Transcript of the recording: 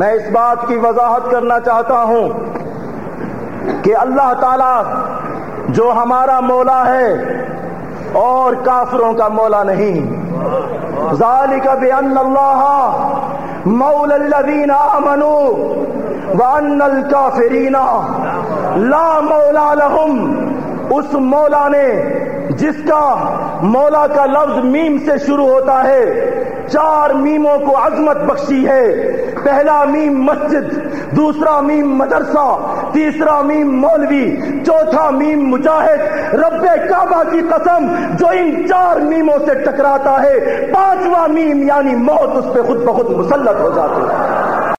میں اس بات کی وضاحت کرنا چاہتا ہوں کہ اللہ تعالی جو ہمارا مولا ہے اور کافروں کا مولا نہیں۔ ذالک بان اللہ مولا الذین آمنوا وان الكافرین لا مولا لهم۔ اس مولا نے جس کا مولا کا لفظ میم سے شروع ہوتا ہے، چار میموں کو عظمت بخشی ہے۔ پہلا میم مسجد، دوسرا میم مدرسہ، تیسرا میم مولوی، چوتھا میم مجاہد۔ رب کعبہ کی قسم جو ان چار میموں سے ٹکراتا ہے، پانچواں میم یعنی موت، اس پہ خود بخود مسلط ہو جاتی ہے۔